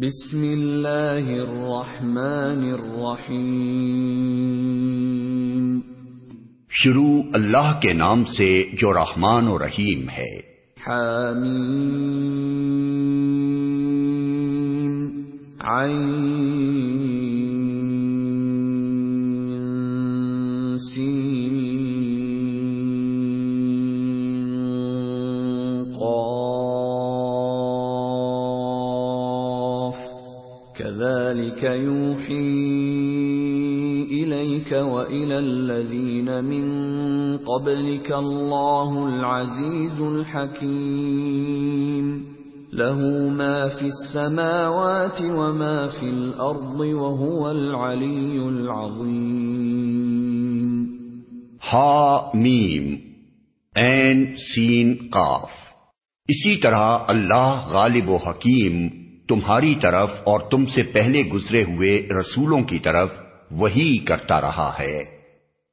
بسم اللہ الرحمن الرحیم۔ شروع اللہ کے نام سے جو رحمان و رحیم ہے۔ حامیم۔ عین۔ كذلك يوحي إليك وإلى الذين من قبلك الله العزيز الحكيم له ما في السماوات وما في الأرض وهو العلي العظيم ہا میم این سین، قاف۔ اسی طرح اللہ غالب و حکیم تمہاری طرف اور تم سے پہلے گزرے ہوئے رسولوں کی طرف وہی کرتا رہا ہے۔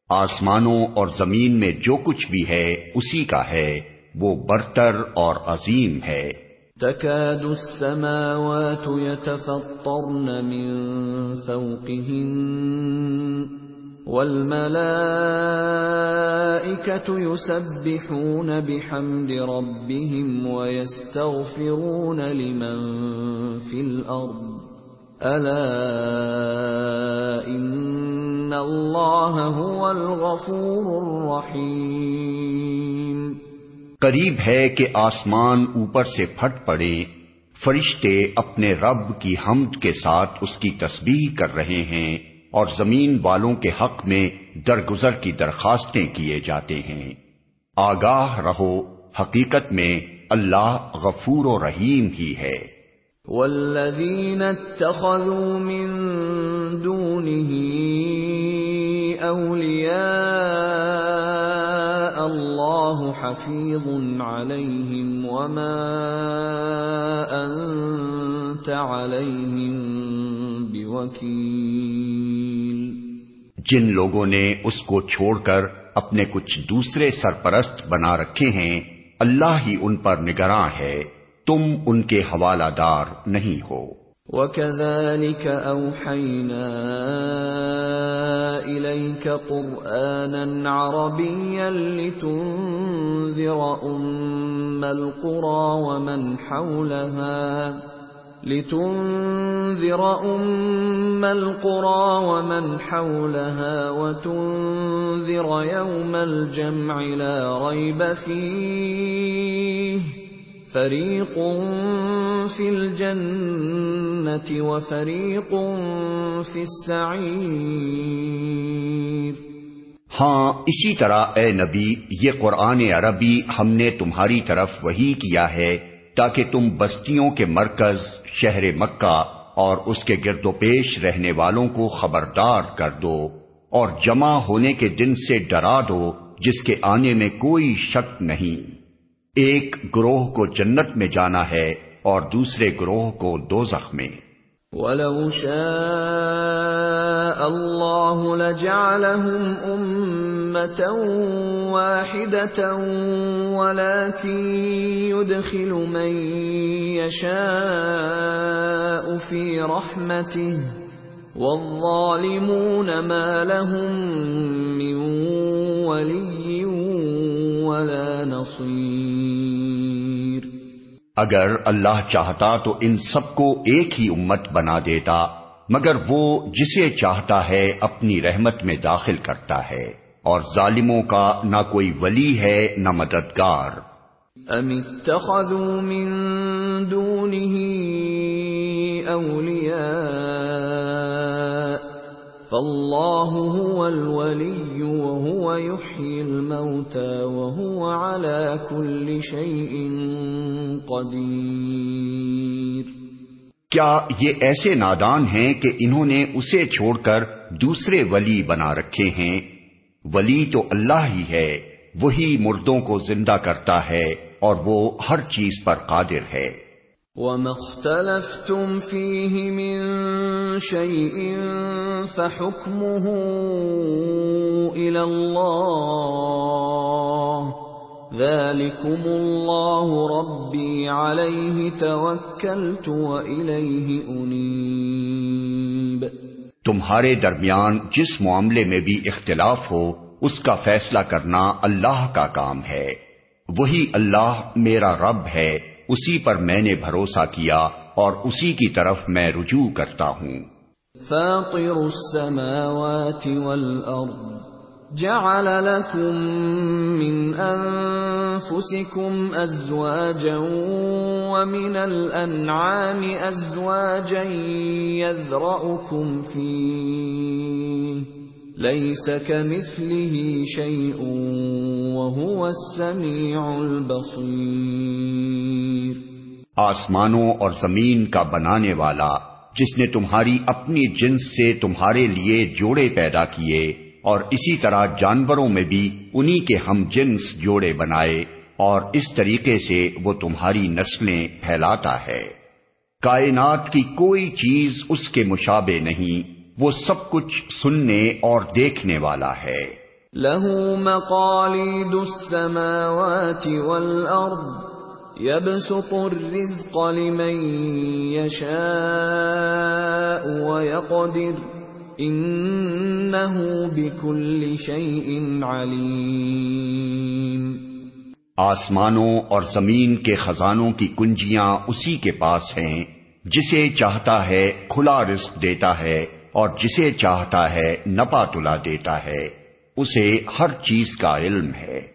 آسمانوں اور زمین میں جو کچھ بھی ہے، اسی کا ہے۔ وہ برتر اور عظیم ہے۔ تكاد السماوات يتفطرن من فوقهن والملائكة يسبحون بحمد ربهم ويستغفرون لمن في الأرض. ألا إن الله هو الغفور الرحيم. قریب ہے کہ آسمان اوپر سے پھٹ پڑے، فرشتے اپنے رب کی حمد کے ساتھ اس کی تسبیح کر رہے ہیں۔ اور زمین والوں کے حق میں درگزر کی درخواستیں کیے جاتے ہیں۔ آگاہ رہو، حقیقت میں اللہ غفور و رحیم ہی ہے۔ والذين اتخذوا من دونه أولياء الله حفيظ عليهم وما أنت عليهم بوكيل جن لوگوں نے اس کو چھوڑ کر اپنے کچھ دوسرے سرپرست بنا رکھے ہیں، اللہ ہی ان پر نگراں ہے۔ تم ان کے حوالہ دار نہیں ہو۔ وَكَذَلِكَ أَوْحَيْنَا إِلَيْكَ قُرْآنًا عَرَبِيًّا لِتُنذِرَ أُمَّ الْقُرَى وَمَنْ حَوْلَهَا۔ لِتُنذِرَ أُمَّ الْقُرَى وَمَنْ حَوْلَهَا وَتُنذِرَ يَوْمَ الْجَمْعِ لَا رَيْبَ فِيهِ فریق فی الجنت وفریق فی السعیر ہاں اسی طرح اے نبی، یہ قرآن عربی ہم نے تمہاری طرف وہی کیا ہے۔ تاکہ تم بستیوں کے مرکز شہر مکہ اور اس کے گرد و پیش رہنے والوں کو خبردار کر دو اور جمع ہونے کے دن سے ڈرا دو جس کے آنے میں کوئی شک نہیں۔ ایک گروہ کو جنت میں جانا ہے اور دوسرے گروہ کو دوزخ میں۔ وَلَوْ شَاءَ اللَّهُ لَجَعَلَهُمْ أُمَّةً وَاحِدَةً وَلَكِنْ يُدْخِلُ مَنْ يَشَاءُ فِي رَحْمَتِهِ وَالظَّالِمُونَ مَا لَهُمْ مِنْ وَلِيٍّ وَلَا نَصِيرٍ۔ اگر اللہ چاہتا تو ان سب کو ایک ہی امت بنا دیتا۔ مگر وہ جسے چاہتا ہے اپنی رحمت میں داخل کرتا ہے اور ظالموں کا نہ کوئی ولی ہے نہ مددگار۔ ام اتخذوا من دونه اولیاء فالله هو الولي وهو يحيي الموتى وهو على كل شيء قدير۔ کیا یہ ایسے نادان ہیں کہ انہوں نے اسے چھوڑ کر دوسرے ولی بنا رکھے ہیں؟ ولی تو اللہ ہی ہے، وہی مردوں کو زندہ کرتا ہے اور وہ ہر چیز پر قادر ہے۔ وَمَا اخْتَلَفْتُمْ فِيهِ مِن شَيْءٍ فَحُكْمُهُ إِلَى اللَّهِ ذلكم الله ربي عليه توكلت وإليه أنيب۔ تمہارے درمیان جس معاملے میں بھی اختلاف ہو اس کا فیصلہ کرنا اللہ کا کام ہے۔ وہی اللہ میرا رب ہے اسی پر میں نے بھروسہ کیا اور اسی کی طرف میں رجوع کرتا ہوں۔ فاطر السماوات والارض جعل لكم من انفسكم ازواجا ومن الانعام ازواجا يذرأكم فيه. ليس كمثله شيء وهو السميع البصير. آسمانوں اور زمین کا بنانے والا جس نے تمہاری اپنی جنس سے تمہارے لیے جوڑے پیدا کیے اور اسی طرح جانوروں میں بھی انہی کے ہم جنس جوڑے بنائے اور اس طریقے سے وہ تمہاری نسلیں پھیلاتا ہے۔ کائنات کی کوئی چیز اس کے مشابے نہیں، وہ سب کچھ سننے اور دیکھنے والا ہے۔ له مقاليد السماوات والأرض يبسط الرزق لمن يشاء ويقدر بكل شيء عليم۔ آسمانوں اور زمین کے خزانوں کی کنجیاں اسی کے پاس ہیں، جسے چاہتا ہے کھلا رزق دیتا ہے اور جسے چاہتا ہے نپا تلا دیتا ہے، اسے ہر چیز کا علم ہے۔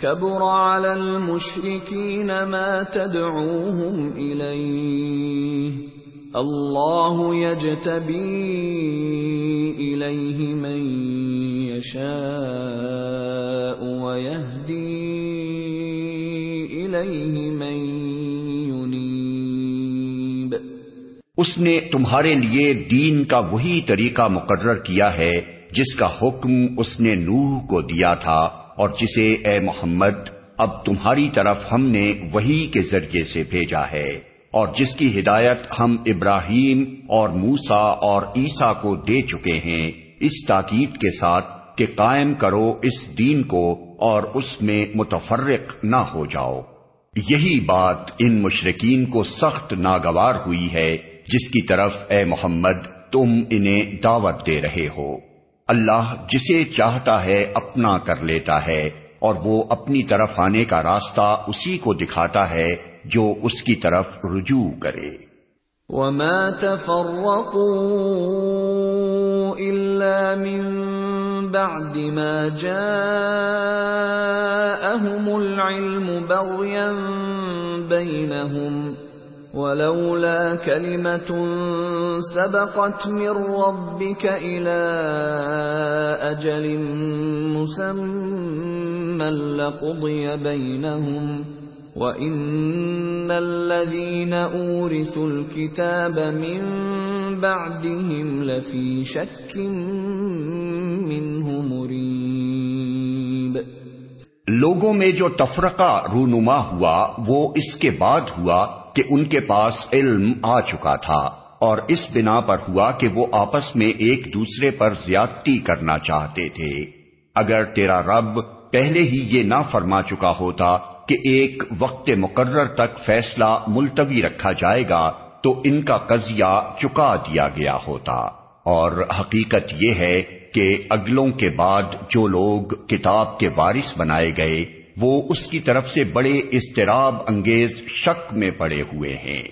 كبر على المشركين ما تدعوهم إليه الله يجتبي إليه من يشاء ويهدي إليه من ينيب اس نے تمہارے لیے دین کا وہی طریقہ مقرر کیا ہے جس کا حکم اس نے نوح کو دیا تھا۔ اور جسے اے محمد، اب تمہاری طرف ہم نے وہی کے ذریعے سے بھیجا ہے۔ اور جس کی ہدایت ہم ابراہیم اور موسا اور عیسا کو دے چکے ہیں، اس تاکید کے ساتھ کہ قائم کرو اس دین کو اور اس میں متفرق نہ ہو جاؤ۔ یہی بات ان مشرقین کو سخت ناگوار ہوئی ہے، جس کی طرف اے محمد تم انہیں دعوت دے رہے ہو۔ اللہ جسے چاہتا ہے اپنا کر لیتا ہے اور وہ اپنی طرف آنے کا راستہ اسی کو دکھاتا ہے جو اس کی طرف رجوع کرے۔ وما تفرقوا الا من بعد ما جاءهم العلم بغيا بينهم ولولا كلمة سبقت من ربك إلى أجل مسمى لقضي بينهم وإن الذين أورثوا الكتاب من بعدهم لفي شك منه مريب. لوگوں میں جو تفرقہ رونما ہوا، وہ اس کے بعد ہوا کہ ان کے پاس علم آ چکا تھا اور اس بنا پر ہوا کہ وہ آپس میں ایک دوسرے پر زیادتی کرنا چاہتے تھے۔ اگر تیرا رب پہلے ہی یہ نہ فرما چکا ہوتا کہ ایک وقت مقرر تک فیصلہ ملتوی رکھا جائے گا، تو ان کا قضیہ چکا دیا گیا ہوتا۔ اور حقیقت یہ ہے کہ اگلوں کے بعد جو لوگ کتاب کے وارث بنائے گئے وہ اس کی طرف سے بڑے استراب انگیز شک میں پڑے ہوئے ہیں۔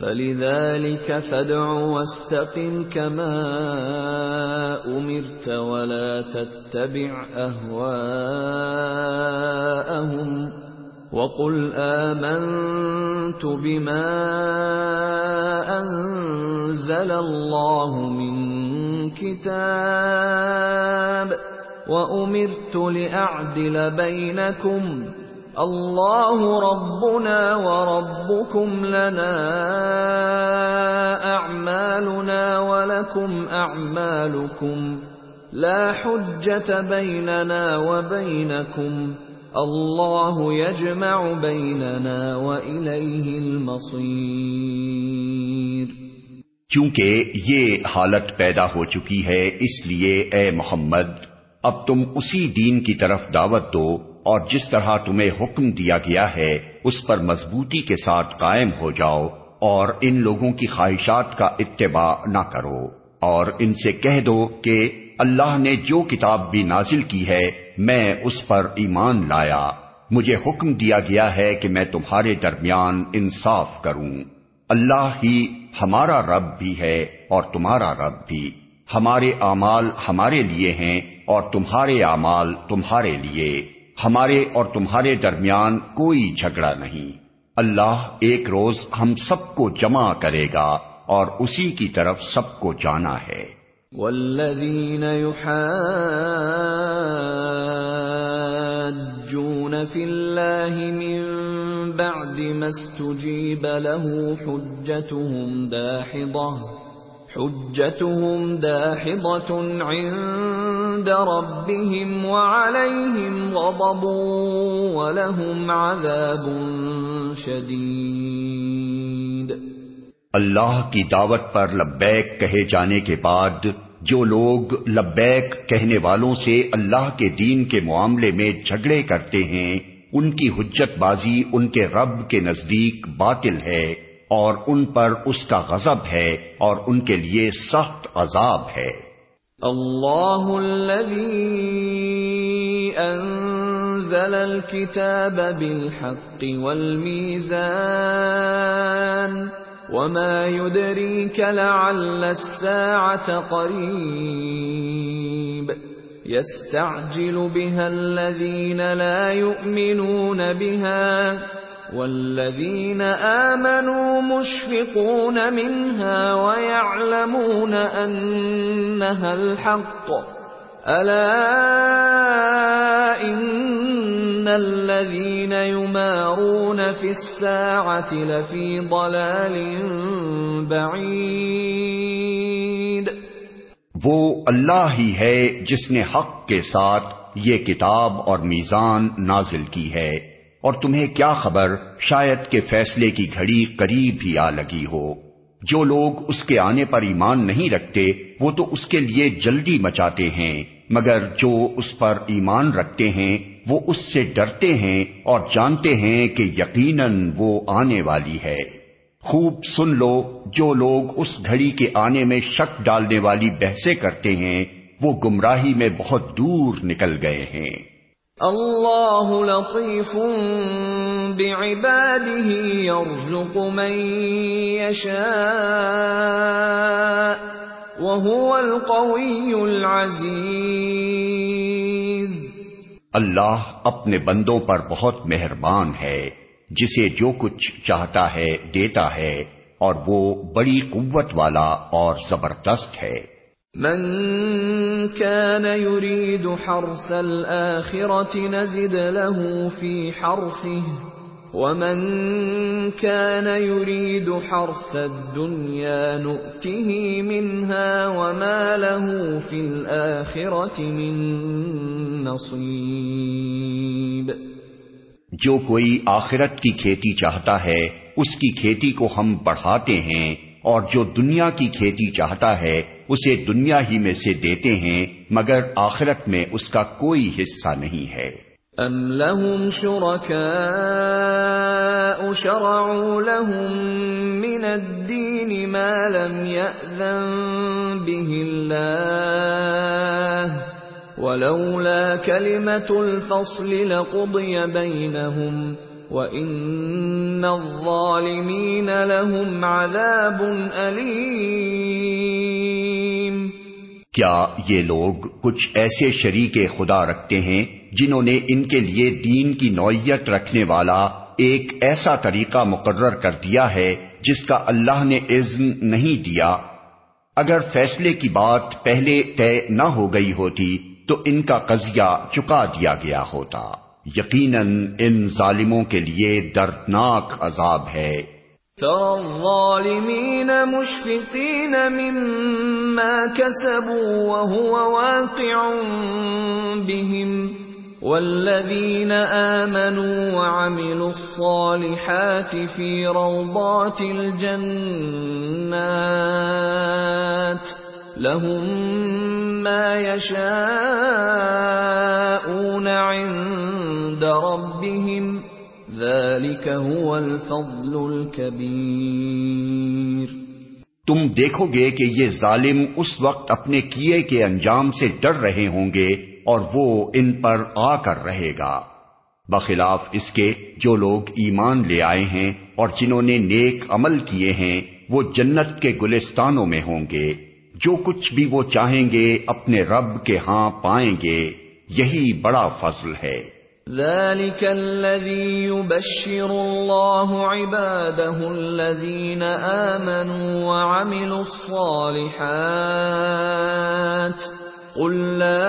فَلِذَلِكَ فَدْعُ وَاسْتَقِمْ كَمَا أُمِرْتَ وَلَا تَتَّبِعْ أَهْوَاءَهُمْ وَقُلْ آمَنْتُ بِمَا أَنزَلَ اللَّهُ مِنْ كِتَابٍ وَأُمِرْتُ لِأَعْدِلَ بَيْنَكُمْ. اللہ ربنا وربكم لنا اعمالنا ولكم اعمالكم لا حجة بيننا وبينكم. اللہ يجمع بيننا وإليه المصير. چونکہ یہ حالت پیدا ہو چکی ہے، اس لیے اے محمد اب تم اسی دین کی طرف دعوت دو اور جس طرح تمہیں حکم دیا گیا ہے، اس پر مضبوطی کے ساتھ قائم ہو جاؤ اور ان لوگوں کی خواہشات کا اتباع نہ کرو اور ان سے کہہ دو کہ اللہ نے جو کتاب بھی نازل کی ہے، میں اس پر ایمان لایا۔ مجھے حکم دیا گیا ہے کہ میں تمہارے درمیان انصاف کروں۔ اللہ ہی ہمارا رب بھی ہے اور تمہارا رب بھی۔ ہمارے اعمال ہمارے لیے ہیں اور تمہارے اعمال تمہارے لیے، ہمارے اور تمہارے درمیان کوئی جھگڑا نہیں۔ اللہ ایک روز ہم سب کو جمع کرے گا اور اسی کی طرف سب کو جانا ہے۔ والذین يحاجون فی اللہ من بعد ما استجیب له حجتهم داحضہ حجتهم داحضة عند ربهم وعليهم غضب ولهم عذاب شديد. اللہ کی دعوت پر لبیک کہے جانے کے بعد جو لوگ لبیک کہنے والوں سے اللہ کے دین کے معاملے میں جھگڑے کرتے ہیں، ان کی حجت بازی ان کے رب کے نزدیک باطل ہے۔ اور ان پر اس کا غضب ہے اور ان کے لیے سخت عذاب ہے۔ اللہ الذي انزل الكتاب بالحق والميزان وما يدريك لعل الساعة قريب يستعجل بها الذين لا يؤمنون بها والذین آمنوا مشفقون منها ويعلمون انها الحق الا ان الذين يمارون في الساعة لفي ضلال بعید وہ اللہ ہی ہے جس نے حق کے ساتھ یہ کتاب اور میزان نازل کی ہے۔ اور تمہیں کیا خبر؟ شاید کہ فیصلے کی گھڑی قریب ہی آ لگی ہو۔ جو لوگ اس کے آنے پر ایمان نہیں رکھتے، وہ تو اس کے لیے جلدی مچاتے ہیں۔ مگر جو اس پر ایمان رکھتے ہیں، وہ اس سے ڈرتے ہیں اور جانتے ہیں کہ یقیناً وہ آنے والی ہے۔ خوب سن لو، جو لوگ اس گھڑی کے آنے میں شک ڈالنے والی بحثیں کرتے ہیں، وہ گمراہی میں بہت دور نکل گئے ہیں۔ اللہ لطیف بعباده يرزق من يشاء وهو القوي العزيز اللہ اپنے بندوں پر بہت مہربان ہے، جسے جو کچھ چاہتا ہے دیتا ہے، اور وہ بڑی قوت والا اور زبردست ہے۔ من كان يريد حرث الآخرة نزد له في حرثه، ومن كان يريد حرث الدنيا نؤته منها وما له في الآخرة من نصيب۔ جو کوئی آخرت کی کھیتی چاہتا ہے، اس کی کھیتی کو ہم بڑھاتے ہیں۔ اور جو دنیا کی کھیتی چاہتا ہے، اسے دنیا ہی میں سے دیتے ہیں، مگر آخرت میں اس کا کوئی حصہ نہیں ہے۔ ام لهم شركاء شرعوا لهم من الدين ما لم يأذن به الله ولولا كلمة الفصل لقضي بينهم وَإِنَّ الظَّالِمِينَ لَهُمْ عَذَابٌ أَلِيمٌ کیا یہ لوگ کچھ ایسے شریک خدا رکھتے ہیں جنہوں نے ان کے لیے دین کی نوعیت رکھنے والا ایک ایسا طریقہ مقرر کر دیا ہے جس کا اللہ نے اذن نہیں دیا؟ اگر فیصلے کی بات پہلے طے نہ ہو گئی ہوتی تو ان کا قضیہ چکا دیا گیا ہوتا۔ یقیناً ان ظالموں کے لیے دردناک عذاب ہے۔ ترى الظالمين مشفقين مما كسبوا وهو واقع بهم والذين آمنوا وعملوا الصالحات في روضات الجنات لهم ما يشاءون عند ربهم ذلك هو الفضل الكبير۔ تم دیکھو گے کہ یہ ظالم اس وقت اپنے کیے کے انجام سے ڈر رہے ہوں گے اور وہ ان پر آ کر رہے گا۔ بخلاف اس کے جو لوگ ایمان لے آئے ہیں اور جنہوں نے نیک عمل کیے ہیں، وہ جنت کے گلستانوں میں ہوں گے۔ جو کچھ بھی وہ چاہیں گے اپنے رب کے ہاں پائیں گے، یہی بڑا فضل ہے۔ ذلك الذي يبشر الله عباده الذين آمنوا وعملوا الصالحات قل لا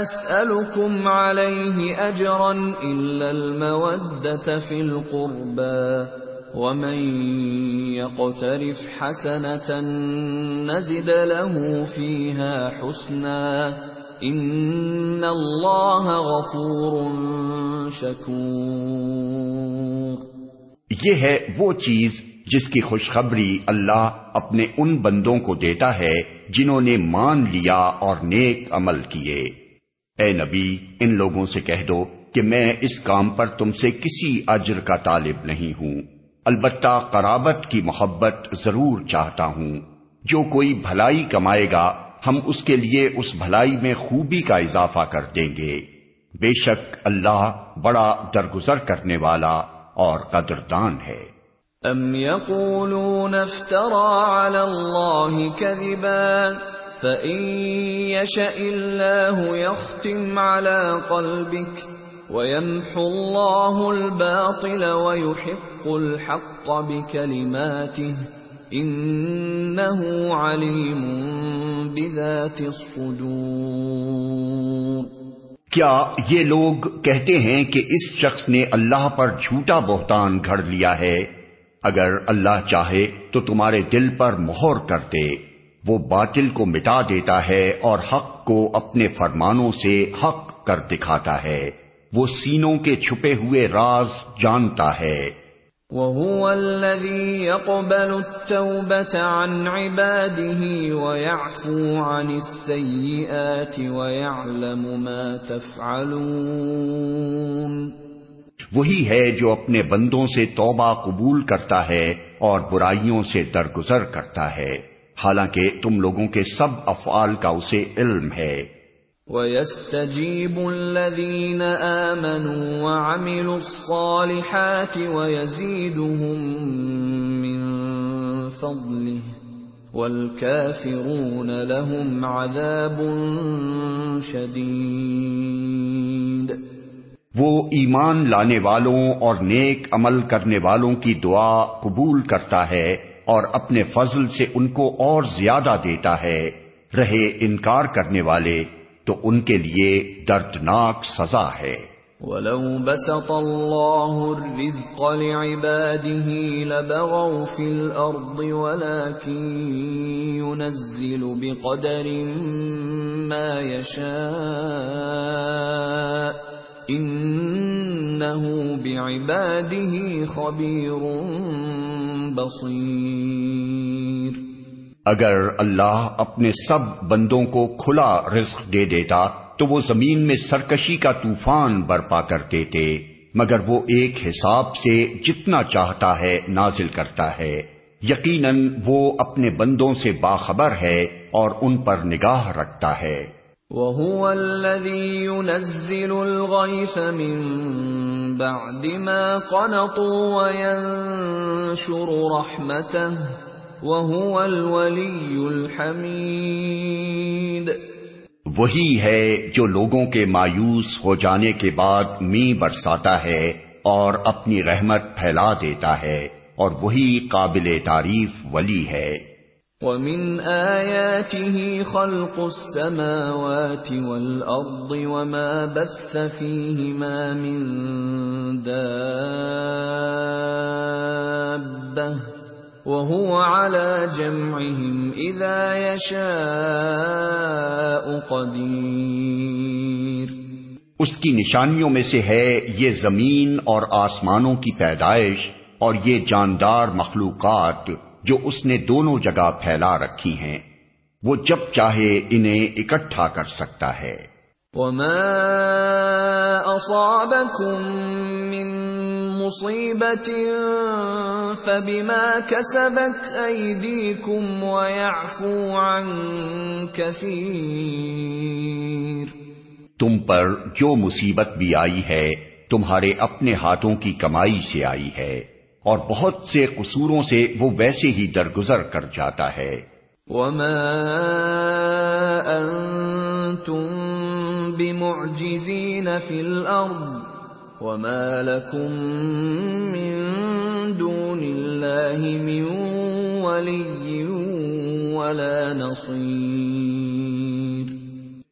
أسألكم عليه أجرا إلا المودة في القربى ومن يقترف حسنة نزد له فيها حسنا ان اللہ غفور شکور یہ ہے وہ چیز جس کی خوشخبری اللہ اپنے ان بندوں کو دیتا ہے جنہوں نے مان لیا اور نیک عمل کیے۔ اے نبی، ان لوگوں سے کہہ دو کہ میں اس کام پر تم سے کسی اجر کا طالب نہیں ہوں۔ البتہ قرابت کی محبت ضرور چاہتا ہوں۔ جو کوئی بھلائی کمائے گا، ہم اس کے لیے اس بھلائی میں خوبی کا اضافہ کر دیں گے۔ بے شک اللہ بڑا درگزر کرنے والا اور قدردان ہے۔ ام يقولون افترى على الله كذبا فإن يشأ الله يختم على قلبك وَيَمْحُ اللَّهُ الْبَاطِلَ وَيُحِقُّ الْحَقَّ بِكَلِمَاتِهِ إِنَّهُ عَلِيمٌ بِذَاتِ الصُّدُورِ کیا یہ لوگ کہتے ہیں کہ اس شخص نے اللہ پر جھوٹا بہتان گھڑ لیا ہے؟ اگر اللہ چاہے تو تمہارے دل پر مہر کر دے۔ وہ باطل کو مٹا دیتا ہے اور حق کو اپنے فرمانوں سے حق کر دکھاتا ہے۔ وہ سینوں کے چھپے ہوئے راز جانتا ہے۔ وَهُوَ الَّذِي يَقْبَلُ التَّوْبَةَ عَنْ عِبَادِهِ وَيَعْفُو عَنِ السَّيِّئَاتِ وَيَعْلَمُ مَا تَفْعَلُونَ۔ وہی ہے جو اپنے بندوں سے توبہ قبول کرتا ہے اور برائیوں سے درگزر کرتا ہے۔ حالانکہ تم لوگوں کے سب افعال کا اسے علم ہے۔ وَيَسْتَجِيبُ الَّذِينَ آمَنُوا وَعَمِلُوا الصَّالِحَاتِ وَيَزِيدُهُم مِّن فَضْلِهِ وَالْكَافِرُونَ لَهُمْ عَذَابٌ شَدِيدٌ وہ ایمان لانے والوں اور نیک عمل کرنے والوں کی دعا قبول کرتا ہے اور اپنے فضل سے ان کو اور زیادہ دیتا ہے، رہے انکار کرنے والے۔ تو ان کے لیے دردناک سزا ہے۔ وَلَوْ بَسَطَ اللَّهُ الرِّزْقَ لِعِبَادِهِ لَبَغَوْا فِي الْأَرْضِ وَلَكِنْ يُنَزِّلُ بِقَدَرٍ مَا يَشَاءُ إِنَّهُ بِعِبَادِهِ خَبِيرٌ بَصِيرٌ اگر اللہ اپنے سب بندوں کو کھلا رزق دے دیتا تو وہ زمین میں سرکشی کا طوفان برپا کر دیتے، مگر وہ ایک حساب سے جتنا چاہتا ہے نازل کرتا ہے۔ یقیناً وہ اپنے بندوں سے باخبر ہے اور ان پر نگاہ رکھتا ہے۔ وَهُوَ الَّذِي يُنَزِّلُ الْغَيْثَ مِن بَعْدِ مَا قَنَطُوا وَيَنشُرُ رَحْمَتَهُ۔ وَهُوَ الْوَلِيُّ الْحَمِيدُ وہی ہے جو لوگوں کے مایوس ہو جانے کے بعد می برساتا ہے اور اپنی رحمت پھیلا دیتا ہے اور وہی قابل تعریف ولی ہے۔ وَمِنْ آيَاتِهِ خَلْقُ السَّمَاوَاتِ وَالْأَرْضِ وَمَا بَثَّ فِيهِمَا مِن دَابَّةٍ وَهُوَ عَلَى جَمْعِهِمْ إِذَا يَشَاءُ قَدِيرٌ۔ اس کی نشانیوں میں سے ہے یہ زمین اور آسمانوں کی پیدائش اور یہ جاندار مخلوقات جو اس نے دونوں جگہ پھیلا رکھی ہیں۔ وہ جب چاہے انہیں اکٹھا کر سکتا ہے۔ وما اصابكم من فبما كسبت ايديكم ويعفو عن كثير. تم پر جو مصیبت بھی آئی ہے تمہارے اپنے ہاتھوں کی کمائی سے آئی ہے اور بہت سے قصوروں سے وہ ویسے ہی درگزر کر جاتا ہے۔ وما انتم بمعجزين في الارض وما لكم من دون الله من ولي ولا نصير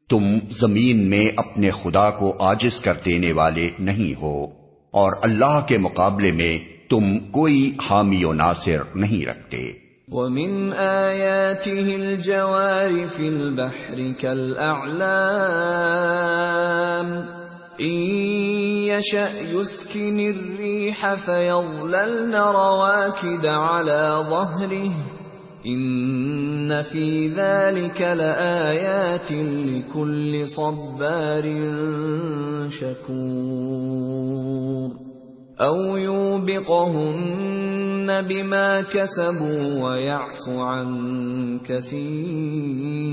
تم زمین میں اپنے خدا کو آجز کر دینے والے نہیں ہو اور اللہ کے مقابلے میں تم کوئی حامی و ناصر نہیں رکھتے۔ ومن آياته الجوار في البحر كالأعلام يشأ يسكن الريح فيظللن رواكد على ظهره في ذلك لآيات لكل صبار شكور او يوبقهن بما كسبوا ويعفو عن كثير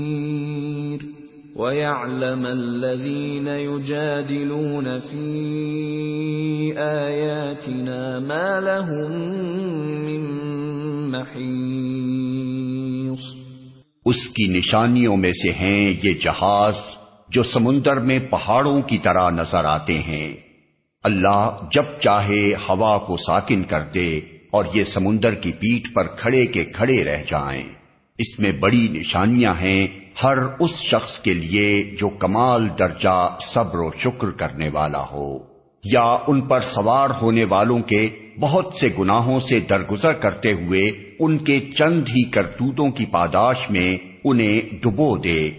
ويعلم الذين يجادلون في آياتنا ما لهم من محيص اس کی نشانیوں میں سے ہیں یہ جہاز جو سمندر میں پہاڑوں کی طرح نظر آتے ہیں۔ اللہ جب چاہے ہوا کو ساکن کر دے اور یہ سمندر کی پیٹ پر کھڑے کے کھڑے رہ جائیں۔ اس میں بڑی نشانیاں ہیں ہر اس شخص کے لیے جو کمال درجہ صبر و شکر کرنے والا ہو، یا ان پر سوار ہونے والوں کے بہت سے گناہوں سے درگزر کرتے ہوئے ان کے چند ہی کرتوتوں کی پاداش میں انہیں ڈبو دے۔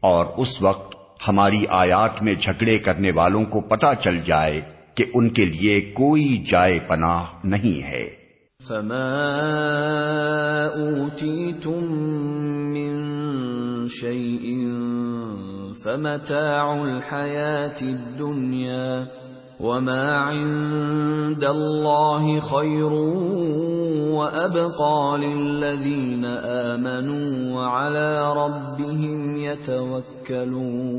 اور اس وقت ہماری آیات میں جھگڑے کرنے والوں کو پتا چل جائے کہ ان کے لیے کوئی جائے پناہ نہیں ہے۔ فما اوتیتم من شيء فمتاع الحياة الدنيا وما عند الله خير وأبقى للذين آمنوا وعلى ربهم يتوكلون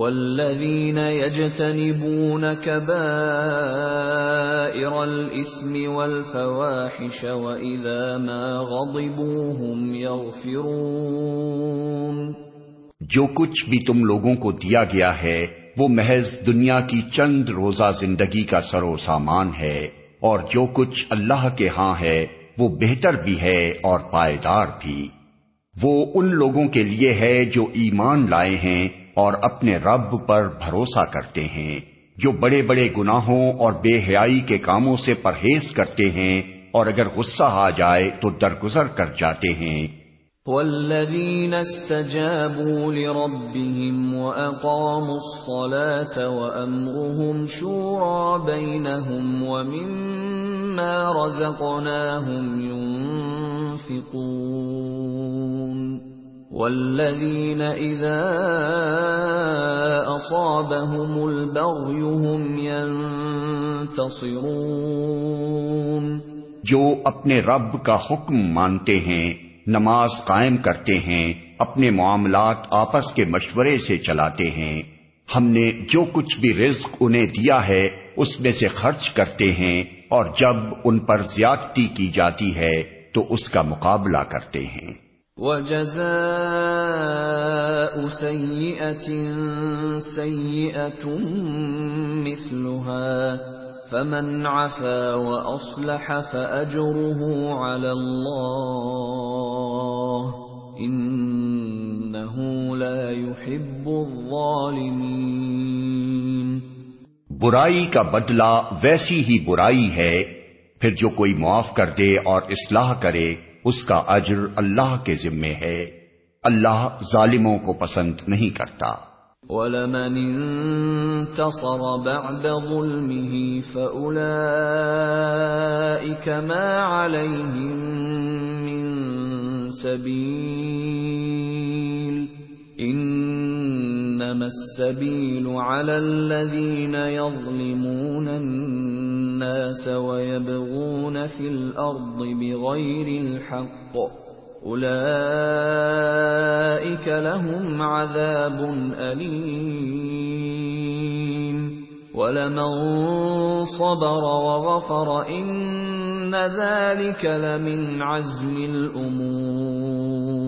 والذين يجتنبون كبائر الإثم والفواحش وإذا ما غضبوا هم يغفرون جو کچھ بھی تم لوگوں کو دیا گیا ہے، وہ محض دنیا کی چند روزہ زندگی کا سر و سامان ہے، اور جو کچھ اللہ کے ہاں ہے، وہ بہتر بھی ہے اور پائیدار بھی۔ وہ ان لوگوں کے لیے ہے جو ایمان لائے ہیں اور اپنے رب پر بھروسہ کرتے ہیں، جو بڑے بڑے گناہوں اور بے حیائی کے کاموں سے پرہیز کرتے ہیں، اور اگر غصہ آ جائے تو درگزر کر جاتے ہیں۔ والذين استجابوا لربهم وأقاموا الصلاة وأمرهم شورى بينهم ومما رزقناهم ينفقون والذين إذا أصابهم البغي هم ينتصرون جو اپنے رب کا حکم مانتے ہیں، نماز قائم کرتے ہیں، اپنے معاملات آپس کے مشورے سے چلاتے ہیں۔ ہم نے جو کچھ بھی رزق انہیں دیا ہے، اس میں سے خرچ کرتے ہیں اور جب ان پر زیادتی کی جاتی ہے، تو اس کا مقابلہ کرتے ہیں۔ وَجَزَاءُ سَيِّئَةٍ سَيِّئَةٌ مِثْلُهَا فمن عفا واصلح فاجره على الله انه لا يحب الظالمين برائی کا بدلہ ویسی ہی برائی ہے، پھر جو کوئی معاف کر دے اور اصلاح کرے اس کا اجر اللہ کے ذمے ہے۔ اللہ ظالموں کو پسند نہیں کرتا۔ وَلَمَنِ انتصر بَعْدَ ظُلْمِهِ فَأُولَئِكَ مَا عَلَيْهِم مِّن سَبِيلٍ إِنَّمَا السَّبِيلُ عَلَى الَّذِينَ يَظْلِمُونَ النَّاسَ وَيَبْغُونَ فِي الْأَرْضِ بِغَيْرِ الْحَقِّ. اولئك لهم عذاب الیم ولمن صبر وغفر ان ذلك لمن عزم الامور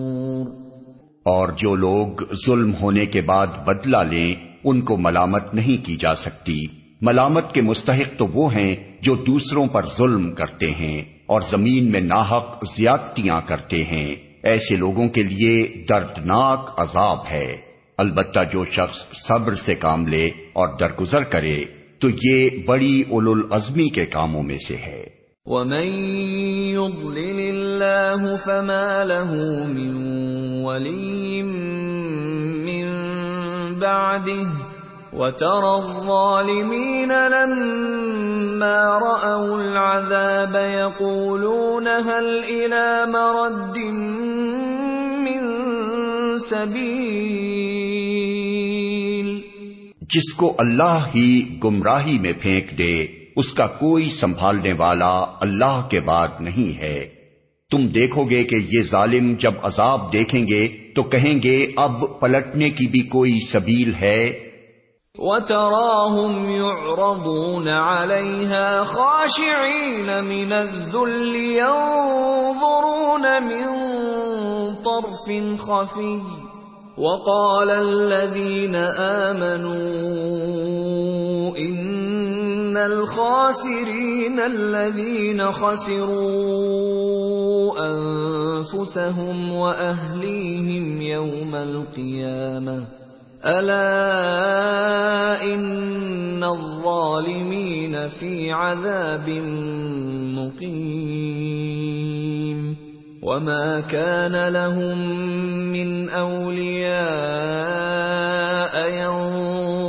اور جو لوگ ظلم ہونے کے بعد بدلہ لیں، ان کو ملامت نہیں کی جا سکتی۔ ملامت کے مستحق تو وہ ہیں جو دوسروں پر ظلم کرتے ہیں اور زمین میں ناحق زیادتیاں کرتے ہیں۔ ایسے لوگوں کے لیے دردناک عذاب ہے۔ البتہ جو شخص صبر سے کام لے اور درگزر کرے، تو یہ بڑی اول العزمی کے کاموں میں سے ہے۔ وَمَن يُضْلِلِ اللَّهُ فَمَا لَهُ مِن وَلِيٍّ مِّن بَعْدِهِ وَتَرَى الظَّالِمِينَ لَمَّا رَأَوُا الْعَذَابَ يَقُولُونَ هَلْ إِلَى مَرَدٍّ مِّن سَبِيلٍ جس کو اللہ ہی گمراہی میں پھینک دے۔ اس کا کوئی سنبھالنے والا اللہ کے بعد نہیں ہے۔ تم دیکھو گے کہ یہ ظالم جب عذاب دیکھیں گے تو کہیں گے اب پلٹنے کی بھی کوئی سبیل ہے۔ وَتَرَاهُمْ يُعْرَضُونَ عَلَيْهَا خَاشِعِينَ مِنَ الذُّلِّ يَنظُرُونَ مِن طَرْفٍ خَفِيٍّ۔ وَقَالَ الَّذِينَ آمَنُوا إِنَّ الْخَاسِرِينَ الَّذِينَ خَسِرُوا أَنفُسَهُمْ وَأَهْلِيهِمْ يَوْمَ الْقِيَامَةِ الا ان الظالمین فی عذاب مقیم وما كان لهم من اولیاء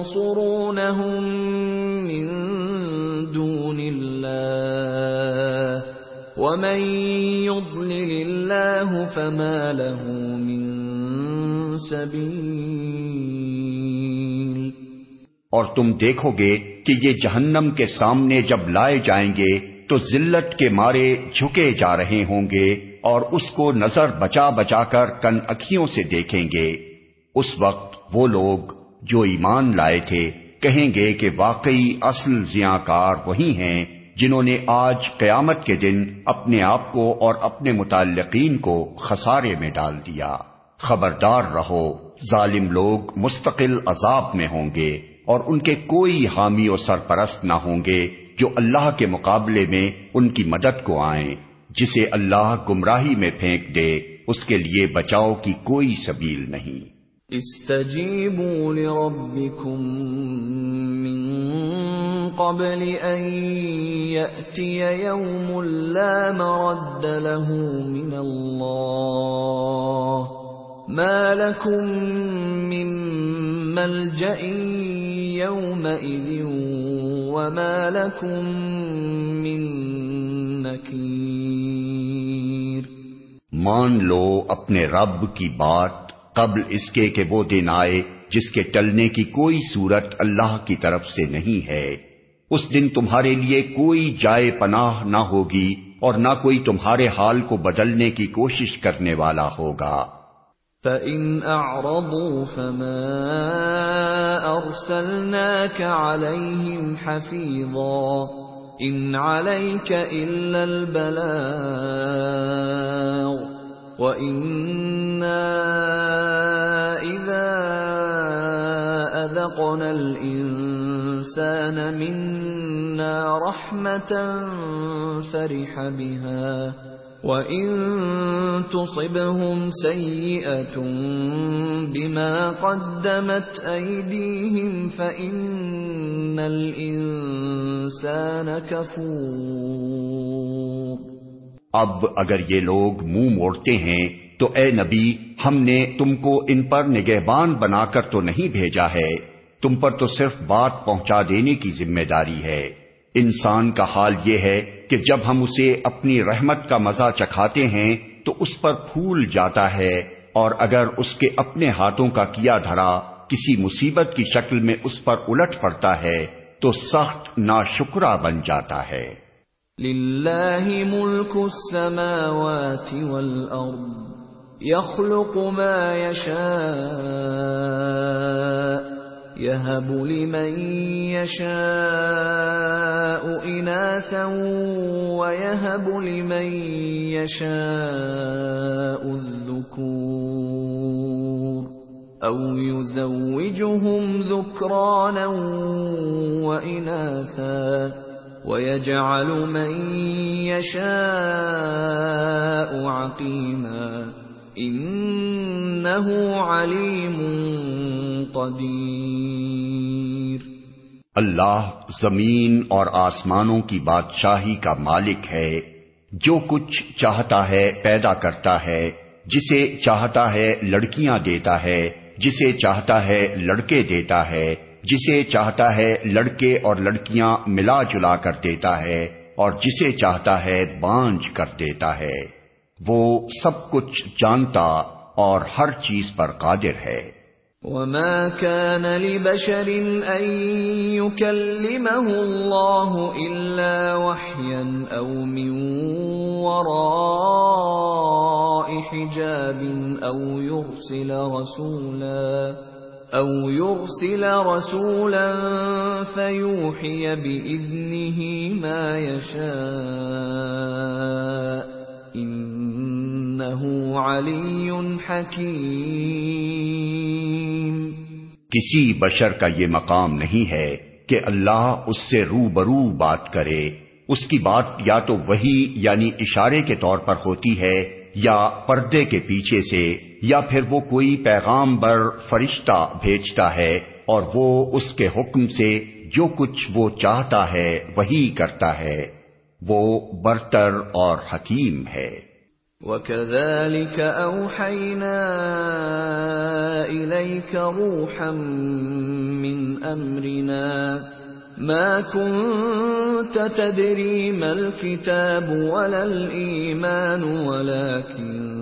ينصرونهم ومن يضلل الله فما له من سبيل اور تم دیکھو گے کہ یہ جہنم کے سامنے جب لائے جائیں گے تو ذلت کے مارے جھکے جا رہے ہوں گے اور اس کو نظر بچا بچا کر کن اکھیوں سے دیکھیں گے۔ اس وقت وہ لوگ جو ایمان لائے تھے کہیں گے کہ واقعی اصل زیاں کار وہی ہیں جنہوں نے آج قیامت کے دن اپنے آپ کو اور اپنے متعلقین کو خسارے میں ڈال دیا۔ خبردار رہو، ظالم لوگ مستقل عذاب میں ہوں گے اور ان کے کوئی حامی و سرپرست نہ ہوں گے جو اللہ کے مقابلے میں ان کی مدد کو آئیں۔ جسے اللہ گمراہی میں پھینک دے، اس کے لیے بچاؤ کی کوئی سبیل نہیں۔ استجیبوا لربکم من قبل ان یأتی یوم لا مرد له من اللہ ما لكم من ملجأ يومئذ وما لكم من نكير مان لو اپنے رب کی بات قبل اس کے کہ وہ دن آئے جس کے ٹلنے کی کوئی صورت اللہ کی طرف سے نہیں ہے۔ اس دن تمہارے لیے کوئی جائے پناہ نہ ہوگی اور نہ کوئی تمہارے حال کو بدلنے کی کوشش کرنے والا ہوگا۔ فَإِنْ أَعْرَضُوا فَمَا أَرْسَلْنَاكَ عَلَيْهِمْ حَفِيظًا إِنْ عَلَيْكَ إِلَّا الْبَلَاغُ وَإِنَّا إِذَا أَذَقْنَا الْإِنسَانَ مِنَّا رَحْمَةً فَرِحَ بِهَا وَإِن تُصِبْهُمْ سَيِّئَةٌ بِمَا قَدَّمَتْ أَيْدِيهِمْ فَإِنَّ الْإِنسَانَ كَفُورٌ اب اگر یہ لوگ منہ مو موڑتے ہیں، تو اے نبی، ہم نے تم کو ان پر نگہبان بنا کر تو نہیں بھیجا ہے۔ تم پر تو صرف بات پہنچا دینے کی ذمہ داری ہے۔ انسان کا حال یہ ہے کہ جب ہم اسے اپنی رحمت کا مزہ چکھاتے ہیں، تو اس پر پھول جاتا ہے۔ اور اگر اس کے اپنے ہاتھوں کا کیا دھرا کسی مصیبت کی شکل میں اس پر الٹ پڑتا ہے، تو سخت نا بن جاتا ہے۔ للہ ملک السماوات والارض يخلق ما يشاء، يهب لمن يشاء اناثا ويهب لمن يشاء الذكور او يزوجهم ذكرانا واناثا ويجعل من يشاء عقيما انه عليم قدیر اللہ زمین اور آسمانوں کی بادشاہی کا مالک ہے، جو کچھ چاہتا ہے پیدا کرتا ہے، جسے چاہتا ہے لڑکیاں دیتا ہے، جسے چاہتا ہے لڑکے دیتا ہے۔ جسے چاہتا ہے لڑکے اور لڑکیاں ملا جلا کر دیتا ہے اور جسے چاہتا ہے بانج کر دیتا ہے۔ وہ سب کچھ جانتا اور ہر چیز پر قادر ہے۔ وما كان لبشر ان يكلمه الله الا وحيا او من وراء حجاب او يرسل رسولا او يرسل رسولا فيوحي باذنه ما يشاء انه علي حكيم کسی بشر کا یہ مقام نہیں ہے کہ اللہ اس سے رو برو بات کرے۔ اس کی بات یا تو وہی یعنی اشارے کے طور پر ہوتی ہے یا پردے کے پیچھے سے۔ یا پھر وہ کوئی پیغام بر فرشتہ بھیجتا ہے اور وہ اس کے حکم سے جو کچھ وہ چاہتا ہے وہی کرتا ہے، وہ برتر اور حکیم ہے۔ وَكَذَلِكَ أَوْحَيْنَا إِلَيْكَ رُوحًا مِّنْ أَمْرِنَا مَا كُنْتَ تَدْرِي مَا الْكِتَابُ وَلَا الْإِيمَانُ وَلَكِنْ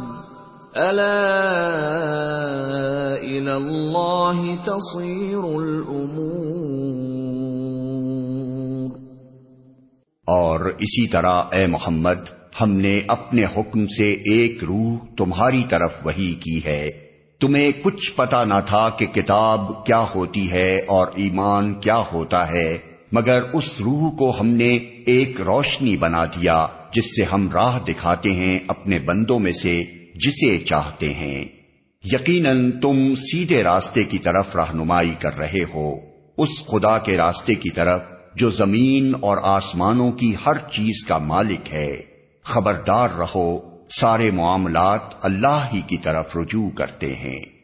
أَلَا إِلَى اللَّهِ تَصِيرُ الْأُمُورُ اور اسی طرح اے محمد، ہم نے اپنے حکم سے ایک روح تمہاری طرف وہی کی ہے۔ تمہیں کچھ پتا نہ تھا کہ کتاب کیا ہوتی ہے اور ایمان کیا ہوتا ہے، مگر اس روح کو ہم نے ایک روشنی بنا دیا، جس سے ہم راہ دکھاتے ہیں اپنے بندوں میں سے۔ جسے چاہتے ہیں۔ یقیناً تم سیدھے راستے کی طرف رہنمائی کر رہے ہو۔ اس خدا کے راستے کی طرف جو زمین اور آسمانوں کی ہر چیز کا مالک ہے۔ خبردار رہو، سارے معاملات اللہ ہی کی طرف رجوع کرتے ہیں۔